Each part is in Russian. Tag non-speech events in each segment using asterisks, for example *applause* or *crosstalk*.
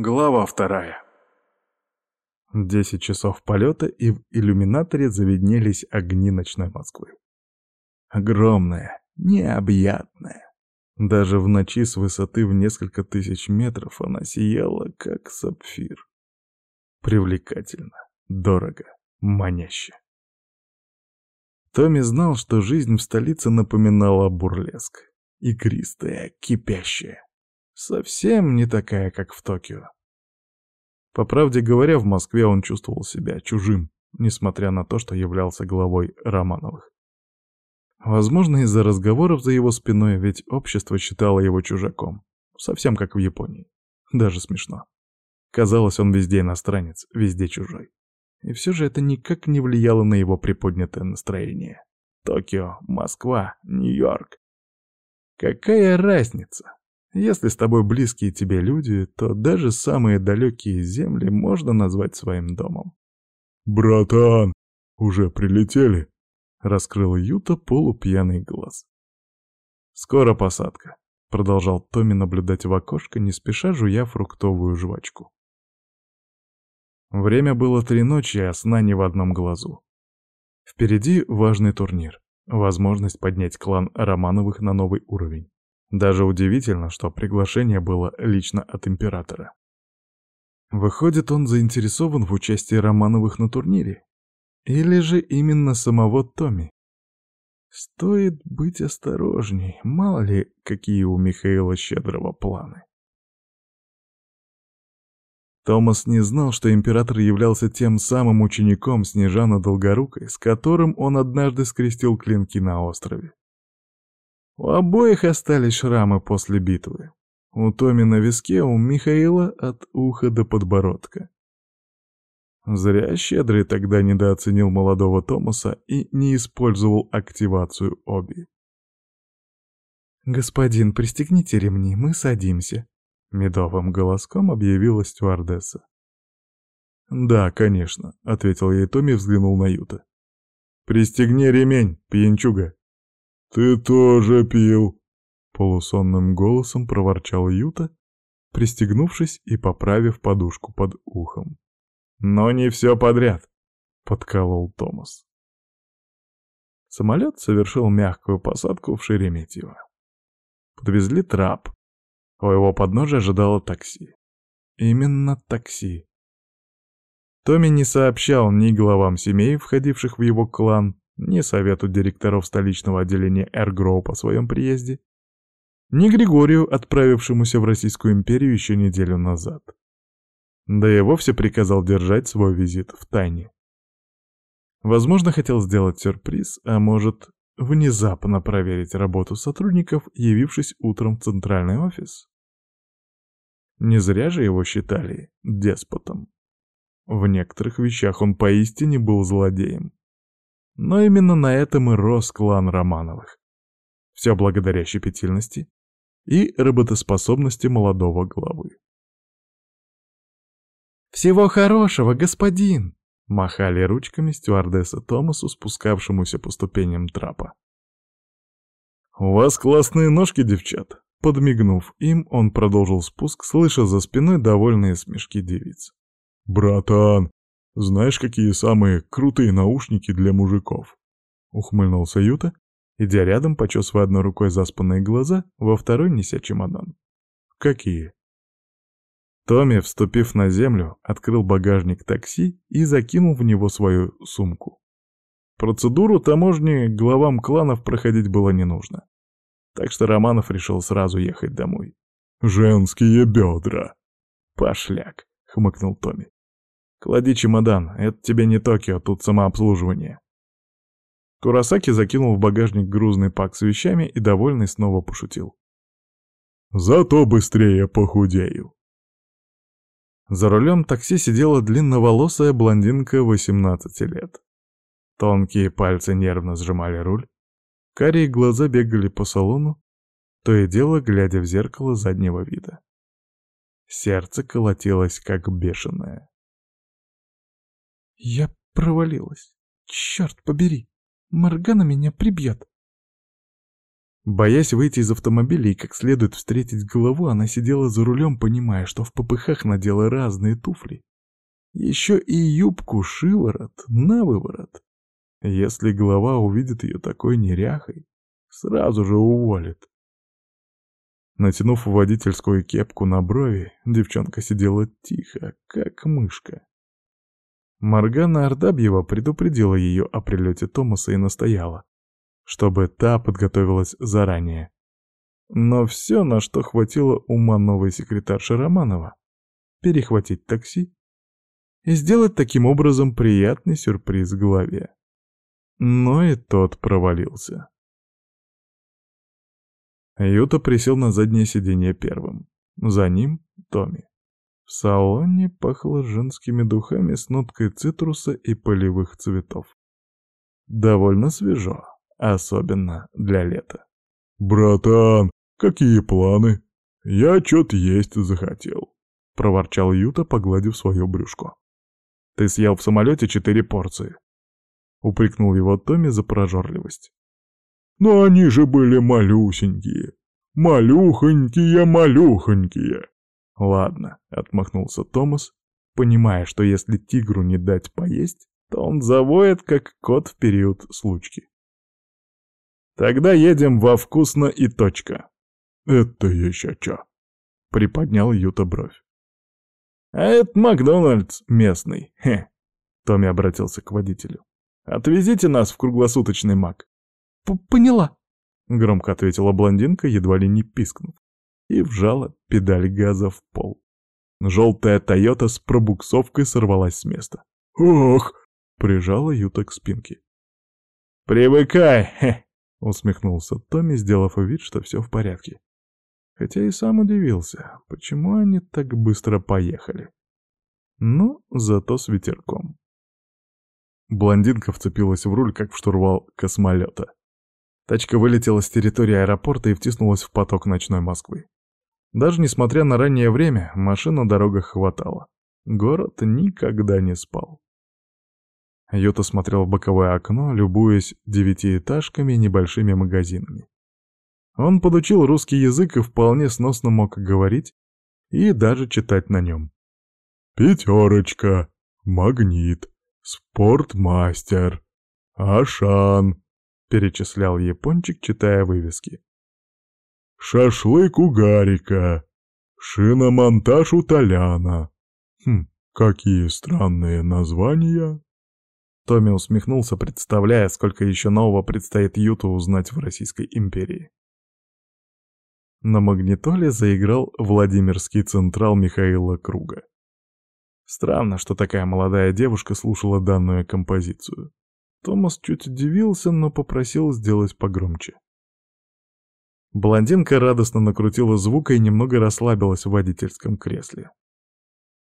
Глава вторая. Десять часов полета, и в иллюминаторе заведнелись огни ночной Москвы. Огромная, необъятная. Даже в ночи с высоты в несколько тысяч метров она сияла, как сапфир. Привлекательно, дорого, маняще. Томми знал, что жизнь в столице напоминала бурлеск. Игристая, кипящая. Совсем не такая, как в Токио. По правде говоря, в Москве он чувствовал себя чужим, несмотря на то, что являлся главой Романовых. Возможно, из-за разговоров за его спиной, ведь общество считало его чужаком. Совсем как в Японии. Даже смешно. Казалось, он везде иностранец, везде чужой. И все же это никак не влияло на его приподнятое настроение. Токио, Москва, Нью-Йорк. Какая разница? Если с тобой близкие тебе люди, то даже самые далекие земли можно назвать своим домом. «Братан, уже прилетели?» — раскрыл Юта полупьяный глаз. «Скоро посадка», — продолжал Томми наблюдать в окошко, не спеша жуя фруктовую жвачку. Время было три ночи, а сна ни в одном глазу. Впереди важный турнир, возможность поднять клан Романовых на новый уровень. Даже удивительно, что приглашение было лично от императора. Выходит, он заинтересован в участии Романовых на турнире? Или же именно самого Томми? Стоит быть осторожней, мало ли, какие у Михаила Щедрого планы. Томас не знал, что император являлся тем самым учеником Снежана Долгорукой, с которым он однажды скрестил клинки на острове. У обоих остались шрамы после битвы. У Томи на виске, у Михаила от уха до подбородка. Зря Щедрый тогда недооценил молодого Томаса и не использовал активацию Оби. «Господин, пристегните ремни, мы садимся», — медовым голоском объявила стюардесса. «Да, конечно», — ответил ей Томми взглянул на Юта. «Пристегни ремень, пьянчуга». «Ты тоже пил!» — полусонным голосом проворчал Юта, пристегнувшись и поправив подушку под ухом. «Но не все подряд!» — подколол Томас. Самолет совершил мягкую посадку в Шереметьево. Подвезли трап. У его подножия ожидало такси. Именно такси. Томми не сообщал ни главам семей, входивших в его клан, ни совету директоров столичного отделения Эргроу по своем приезде, ни Григорию, отправившемуся в Российскую империю еще неделю назад. Да и вовсе приказал держать свой визит в тайне. Возможно, хотел сделать сюрприз, а может, внезапно проверить работу сотрудников, явившись утром в центральный офис. Не зря же его считали деспотом. В некоторых вещах он поистине был злодеем. Но именно на этом и рос клан Романовых. Все благодаря щепетильности и работоспособности молодого главы. «Всего хорошего, господин!» — махали ручками стюардесса Томасу, спускавшемуся по ступеням трапа. «У вас классные ножки, девчат!» Подмигнув им, он продолжил спуск, слыша за спиной довольные смешки девиц. «Братан, знаешь, какие самые крутые наушники для мужиков?» Ухмыльнулся Юта, идя рядом, почесывая одной рукой заспанные глаза, во второй неся чемодан. «Какие?» Томми, вступив на землю, открыл багажник такси и закинул в него свою сумку. Процедуру таможни главам кланов проходить было не нужно. Так что Романов решил сразу ехать домой. «Женские бедра!» «Пошляк!» — хмыкнул Томми. «Клади чемодан, это тебе не Токио, тут самообслуживание». Курасаки закинул в багажник грузный пак с вещами и, довольный, снова пошутил. «Зато быстрее похудею». За рулем такси сидела длинноволосая блондинка 18 лет. Тонкие пальцы нервно сжимали руль, карие глаза бегали по салону, то и дело глядя в зеркало заднего вида. Сердце колотилось как бешеное. Я провалилась. Черт побери. Моргана меня прибьет. Боясь выйти из автомобиля и как следует встретить голову, она сидела за рулем, понимая, что в попыхах надела разные туфли. Еще и юбку шиворот на выворот. Если голова увидит ее такой неряхой, сразу же уволит. Натянув водительскую кепку на брови, девчонка сидела тихо, как мышка. Маргана Ардабьева предупредила ее о прилете Томаса и настояла чтобы та подготовилась заранее. Но все, на что хватило ума новой секретарши Романова, перехватить такси и сделать таким образом приятный сюрприз главе. Но и тот провалился. Юта присел на заднее сиденье первым. За ним — Томми. В салоне пахло женскими духами с ноткой цитруса и полевых цветов. Довольно свежо особенно для лета. «Братан, какие планы? Я чё-то есть захотел», — проворчал Юта, погладив свое брюшко. «Ты съел в самолете четыре порции», — упрекнул его Томми за прожорливость. «Но они же были малюсенькие, малюхонькие-малюхонькие». «Ладно», — отмахнулся Томас, понимая, что если тигру не дать поесть, то он завоет, как кот в период случки. Тогда едем во вкусно и точка. Это еще чё? Приподнял Юта бровь. А это Макдональдс местный, хе. Томми обратился к водителю. Отвезите нас в круглосуточный Мак. Поняла, громко ответила блондинка, едва ли не пискнув, и вжала педаль газа в пол. Желтая Тойота с пробуксовкой сорвалась с места. «Ох!» — прижала Юта к спинке. «Привыкай, хе!» — усмехнулся Томми, сделав вид, что все в порядке. Хотя и сам удивился, почему они так быстро поехали. Ну, зато с ветерком. Блондинка вцепилась в руль, как в штурвал космолета. Тачка вылетела с территории аэропорта и втиснулась в поток ночной Москвы. Даже несмотря на раннее время, машин на дорогах хватало. Город никогда не спал. Юта смотрел в боковое окно, любуясь девятиэтажками и небольшими магазинами. Он подучил русский язык и вполне сносно мог говорить и даже читать на нем. «Пятерочка», «Магнит», «Спортмастер», «Ашан», — перечислял япончик, читая вывески. «Шашлык у Гарика», «Шиномонтаж у Толяна». Хм, какие странные названия. Томми усмехнулся, представляя, сколько еще нового предстоит Юту узнать в Российской империи. На магнитоле заиграл Владимирский централ Михаила Круга. Странно, что такая молодая девушка слушала данную композицию. Томас чуть удивился, но попросил сделать погромче. Блондинка радостно накрутила звук и немного расслабилась в водительском кресле.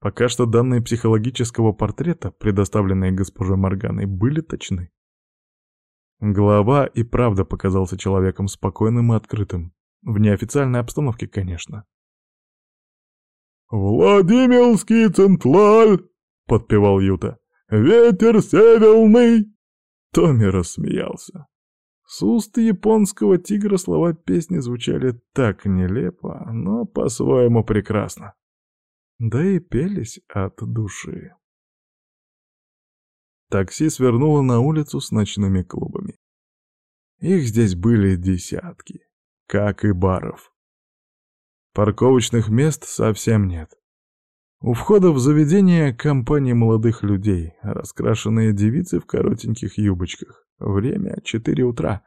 Пока что данные психологического портрета, предоставленные госпожой Морганой, были точны. Глава и правда показался человеком спокойным и открытым. В неофициальной обстановке, конечно. «Владимирский централь!» — подпевал Юта. «Ветер северный!» Томми рассмеялся. С уст японского тигра слова песни звучали так нелепо, но по-своему прекрасно да и пелись от души. Такси свернуло на улицу с ночными клубами. Их здесь были десятки, как и баров. Парковочных мест совсем нет. У входа в заведение компания молодых людей, раскрашенные девицы в коротеньких юбочках. Время — четыре утра.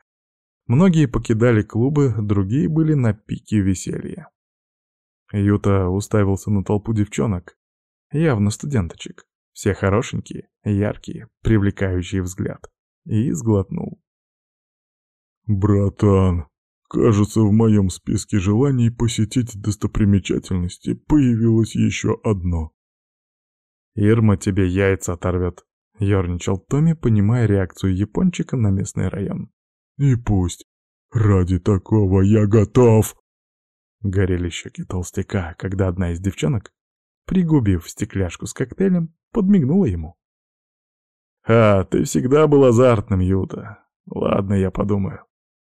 Многие покидали клубы, другие были на пике веселья. Юта уставился на толпу девчонок, явно студенточек. Все хорошенькие, яркие, привлекающие взгляд. И сглотнул. «Братан, кажется, в моем списке желаний посетить достопримечательности появилось еще одно». «Ирма тебе яйца оторвет», — ерничал Томми, понимая реакцию япончика на местный район. «И пусть. Ради такого я готов!» Горели щеки толстяка, когда одна из девчонок, пригубив стекляшку с коктейлем, подмигнула ему. «А, ты всегда был азартным, Юта. Ладно, я подумаю».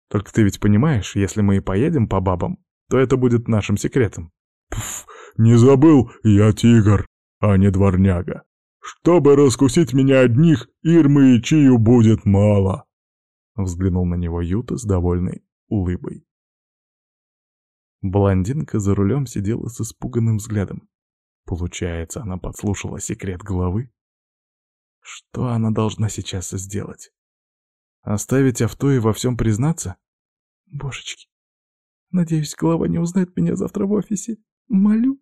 Только ты ведь понимаешь, если мы и поедем по бабам, то это будет нашим секретом. Пф, не забыл, я тигр, а не дворняга. Чтобы раскусить меня одних, Ирмы и Чию будет мало. Взглянул на него Юта с довольной улыбой. Блондинка за рулем сидела с испуганным взглядом. Получается, она подслушала секрет главы? Что она должна сейчас сделать? Оставить авто и во всем признаться? Божечки, надеюсь, глава не узнает меня завтра в офисе. Молю.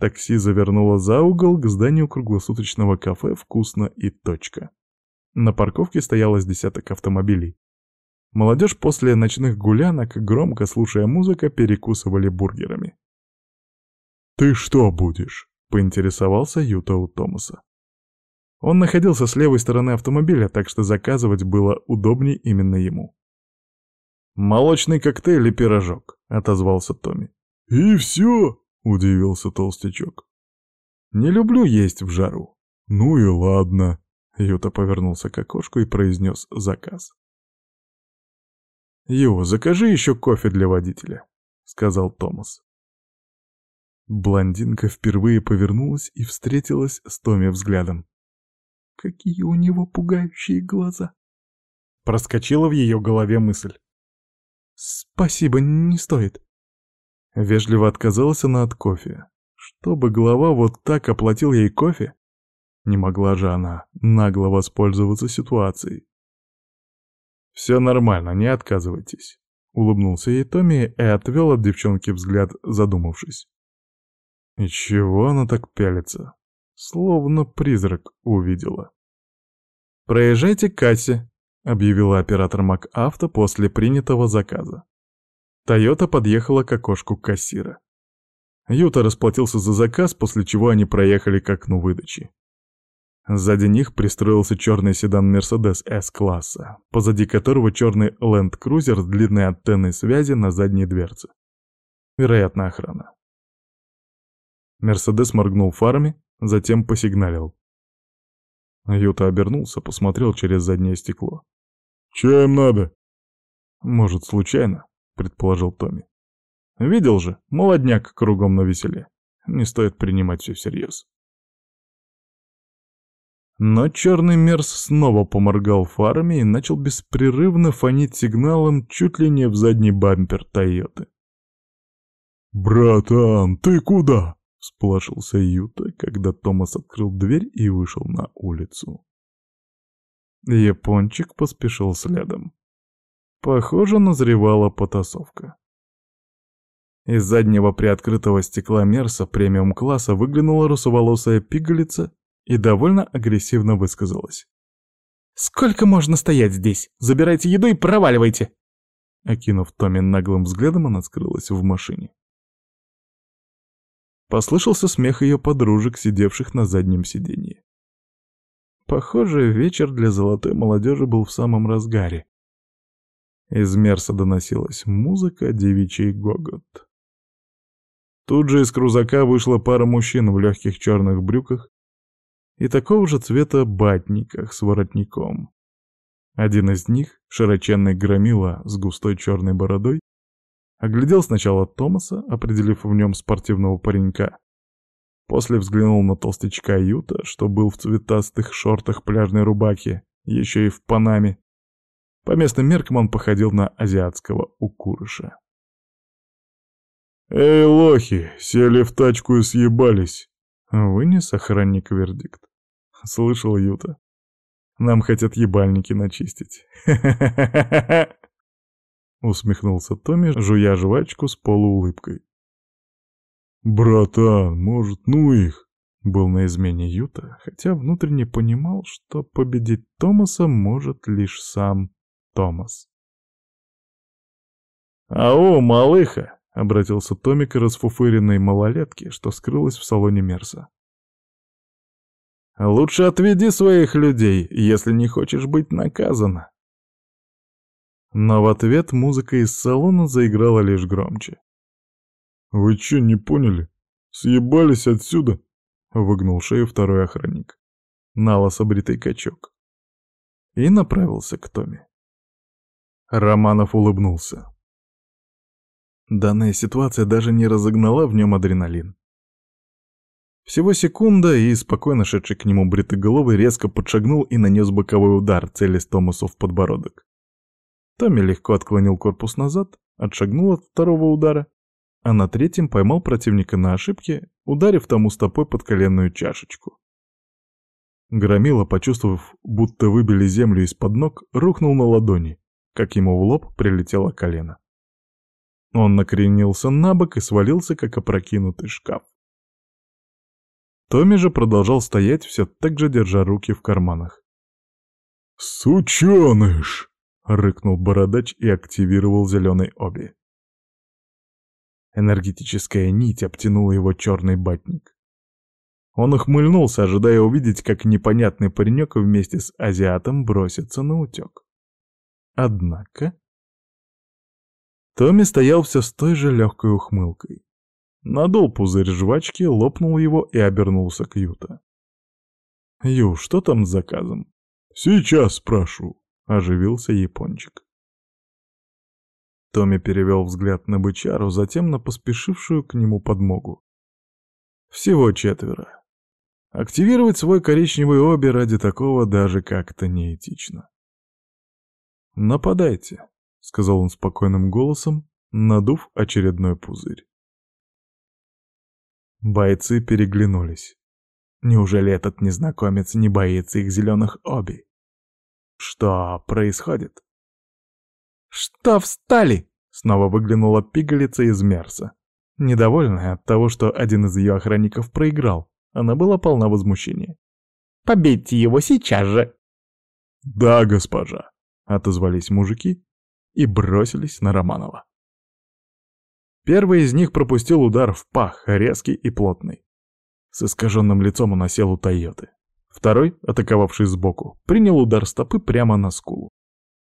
Такси завернуло за угол к зданию круглосуточного кафе «Вкусно и точка». На парковке стоялось десяток автомобилей. Молодежь после ночных гулянок, громко слушая музыку, перекусывали бургерами. «Ты что будешь?» — поинтересовался Юта у Томаса. Он находился с левой стороны автомобиля, так что заказывать было удобнее именно ему. «Молочный коктейль и пирожок», — отозвался Томми. «И все?» — удивился толстячок. «Не люблю есть в жару». «Ну и ладно», — Юта повернулся к окошку и произнес заказ. «Ю, закажи еще кофе для водителя», — сказал Томас. Блондинка впервые повернулась и встретилась с Томми взглядом. «Какие у него пугающие глаза!» Проскочила в ее голове мысль. «Спасибо, не стоит». Вежливо отказалась она от кофе. Чтобы глава вот так оплатил ей кофе? Не могла же она нагло воспользоваться ситуацией. «Все нормально, не отказывайтесь», — улыбнулся ей Томми и отвел от девчонки взгляд, задумавшись. «И чего она так пялится? Словно призрак увидела». «Проезжайте к кассе», — объявила оператор МакАвто после принятого заказа. Тойота подъехала к окошку кассира. Юта расплатился за заказ, после чего они проехали к окну выдачи. Сзади них пристроился черный седан Mercedes S-класса, позади которого черный Land Cruiser с длинной антенной связи на задней дверце. Вероятно, охрана. Мерседес моргнул фарами, затем посигналил. Юта обернулся, посмотрел через заднее стекло. «Че им надо?» «Может, случайно?» — предположил Томми. «Видел же, молодняк кругом на веселе. Не стоит принимать все всерьез». Но черный мерз снова поморгал фарами и начал беспрерывно фонить сигналом чуть ли не в задний бампер Тойоты. «Братан, ты куда?» — всполошился Юта, когда Томас открыл дверь и вышел на улицу. Япончик поспешил следом. Похоже, назревала потасовка. Из заднего приоткрытого стекла Мерса премиум-класса выглянула русоволосая пигалица и довольно агрессивно высказалась. «Сколько можно стоять здесь? Забирайте еду и проваливайте!» Окинув Томми наглым взглядом, она скрылась в машине. Послышался смех ее подружек, сидевших на заднем сиденье. Похоже, вечер для золотой молодежи был в самом разгаре. Из Мерса доносилась музыка, девичий гогот. Тут же из крузака вышла пара мужчин в легких черных брюках и такого же цвета батниках с воротником. Один из них, широченный громила с густой черной бородой, оглядел сначала Томаса, определив в нем спортивного паренька. После взглянул на толстячка Юта, что был в цветастых шортах пляжной рубахи, еще и в Панаме. По местным меркам он походил на азиатского укурыша. «Эй, лохи, сели в тачку и съебались!» Вынес охранник вердикт. Слышал Юта. Нам хотят ебальники начистить. *laughs* Усмехнулся Томми, жуя жвачку с полуулыбкой. «Братан, может, ну их?» Был на измене Юта, хотя внутренне понимал, что победить Томаса может лишь сам Томас. «Ау, малыха!» — обратился Томми к расфуфыренной малолетке, что скрылась в салоне Мерса. Лучше отведи своих людей, если не хочешь быть наказана. Но в ответ музыка из салона заиграла лишь громче. «Вы что, не поняли? Съебались отсюда?» — выгнул шею второй охранник. Налос обритый качок. И направился к Томе. Романов улыбнулся. Данная ситуация даже не разогнала в нем адреналин. Всего секунда, и спокойно шедший к нему бритоголовый резко подшагнул и нанес боковой удар, целясь Томасу в подбородок. Томми легко отклонил корпус назад, отшагнул от второго удара, а на третьем поймал противника на ошибке, ударив тому стопой под коленную чашечку. Громила, почувствовав, будто выбили землю из-под ног, рухнул на ладони, как ему в лоб прилетело колено. Он накренился на бок и свалился, как опрокинутый шкаф. Томми же продолжал стоять, все так же держа руки в карманах. «Сученыш!» — рыкнул бородач и активировал зеленый оби. Энергетическая нить обтянула его черный батник. Он ухмыльнулся, ожидая увидеть, как непонятный паренек вместе с азиатом бросится на утек. Однако... Томми стоял все с той же легкой ухмылкой. Надул пузырь жвачки, лопнул его и обернулся к Юта. «Ю, что там с заказом?» «Сейчас спрошу», — оживился япончик. Томми перевел взгляд на бычару, затем на поспешившую к нему подмогу. Всего четверо. Активировать свой коричневый оби ради такого даже как-то неэтично. «Нападайте», — сказал он спокойным голосом, надув очередной пузырь. Бойцы переглянулись. Неужели этот незнакомец не боится их зеленых оби? Что происходит? «Что встали?» — снова выглянула пигалица из Мерса. Недовольная от того, что один из ее охранников проиграл, она была полна возмущения. «Побейте его сейчас же!» «Да, госпожа!» — отозвались мужики и бросились на Романова. Первый из них пропустил удар в пах, резкий и плотный. С искаженным лицом он осел у Тойоты. Второй, атаковавший сбоку, принял удар стопы прямо на скулу.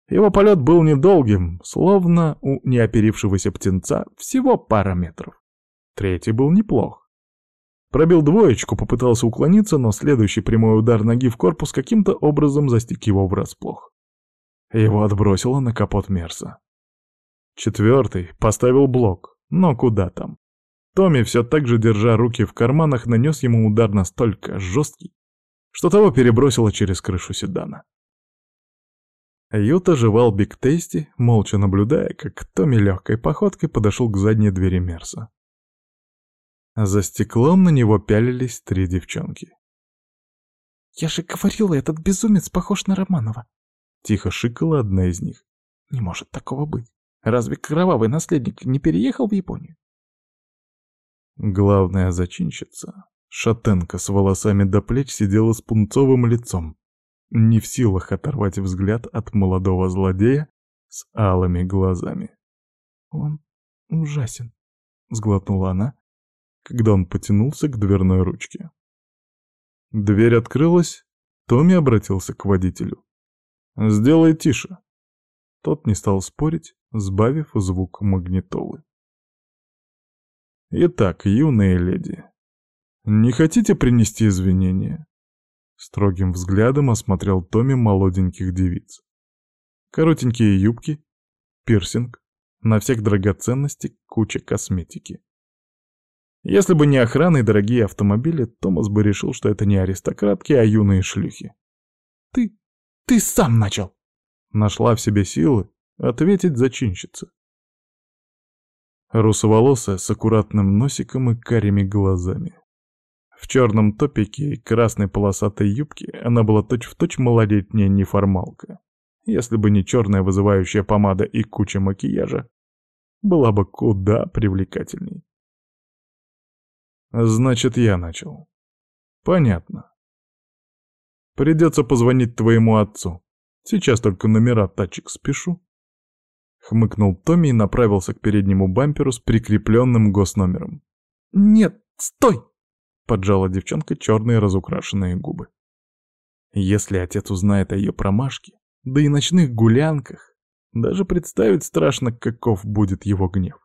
Его полет был недолгим, словно у неоперившегося птенца всего пара метров. Третий был неплох. Пробил двоечку, попытался уклониться, но следующий прямой удар ноги в корпус каким-то образом застиг его врасплох. Его отбросило на капот Мерса. Четвертый поставил блок, но куда там? Томми, все так же держа руки в карманах, нанес ему удар настолько жесткий, что того перебросило через крышу седана. Юта жевал Биг Тейсти, молча наблюдая, как Томми легкой походкой подошел к задней двери Мерса. За стеклом на него пялились три девчонки. «Я же говорила, этот безумец похож на Романова!» Тихо шикала одна из них. «Не может такого быть. Разве кровавый наследник не переехал в Японию?» Главная зачинщица, шатенка с волосами до плеч, сидела с пунцовым лицом, не в силах оторвать взгляд от молодого злодея с алыми глазами. «Он ужасен», — сглотнула она, когда он потянулся к дверной ручке. Дверь открылась, Томми обратился к водителю. «Сделай тише». Тот не стал спорить, сбавив звук магнитолы. «Итак, юные леди, не хотите принести извинения?» Строгим взглядом осмотрел Томми молоденьких девиц. Коротенькие юбки, пирсинг, на всех драгоценности куча косметики. Если бы не охрана и дорогие автомобили, Томас бы решил, что это не аристократки, а юные шлюхи. «Ты... ты сам начал!» Нашла в себе силы ответить зачинщица. Русоволосая с аккуратным носиком и карими глазами. В черном топике и красной полосатой юбке она была точь-в-точь точь малолетняя неформалка. Если бы не черная вызывающая помада и куча макияжа, была бы куда привлекательней. Значит, я начал. Понятно. Придется позвонить твоему отцу. Сейчас только номера тачек спешу. Хмыкнул Томми и направился к переднему бамперу с прикрепленным госномером. «Нет, стой!» поджала девчонка черные разукрашенные губы. Если отец узнает о ее промашке, да и ночных гулянках, даже представить страшно, каков будет его гнев.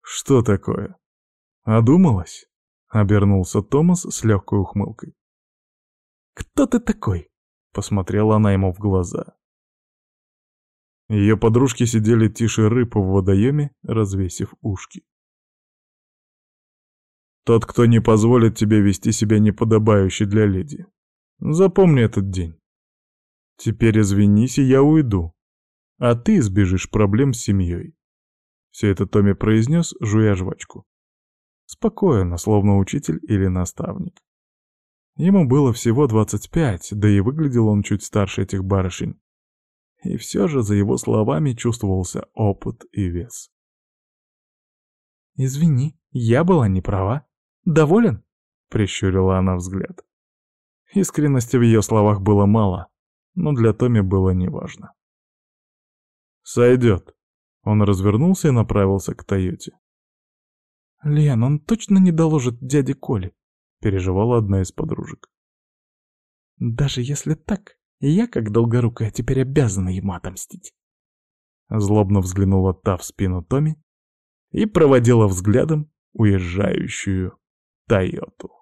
«Что такое? Одумалась?» — обернулся Томас с легкой ухмылкой. «Кто ты такой?» — посмотрела она ему в глаза. Ее подружки сидели тише рыб в водоеме, развесив ушки. Тот, кто не позволит тебе вести себя неподобающе для леди. Запомни этот день. Теперь извинись, и я уйду. А ты избежишь проблем с семьей. Все это Томми произнес, жуя жвачку. Спокойно, словно учитель или наставник. Ему было всего 25, да и выглядел он чуть старше этих барышень. И все же за его словами чувствовался опыт и вес. «Извини, я была не права. Доволен?» — прищурила она взгляд. Искренности в ее словах было мало, но для Томи было неважно. «Сойдет». Он развернулся и направился к Тойоте. «Лен, он точно не доложит дяде Коле?» — переживала одна из подружек. «Даже если так, я, как долгорукая, теперь обязана ему отомстить». Злобно взглянула та в спину Томи и проводила взглядом уезжающую Тойоту.